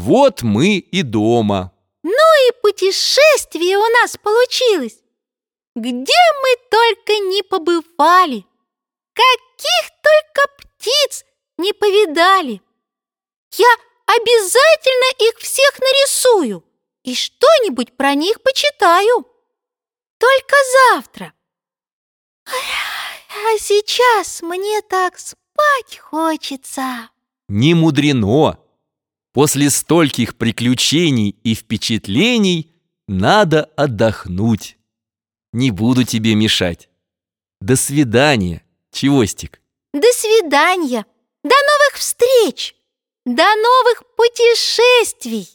Вот мы и дома. Ну и путешествие у нас получилось. Где мы только не побывали, каких только птиц не повидали. Я обязательно их всех нарисую и что-нибудь про них почитаю. Только завтра. А сейчас мне так спать хочется. Не мудрено. После стольких приключений и впечатлений надо отдохнуть. Не буду тебе мешать. До свидания, Чевостик. До свидания. До новых встреч. До новых путешествий.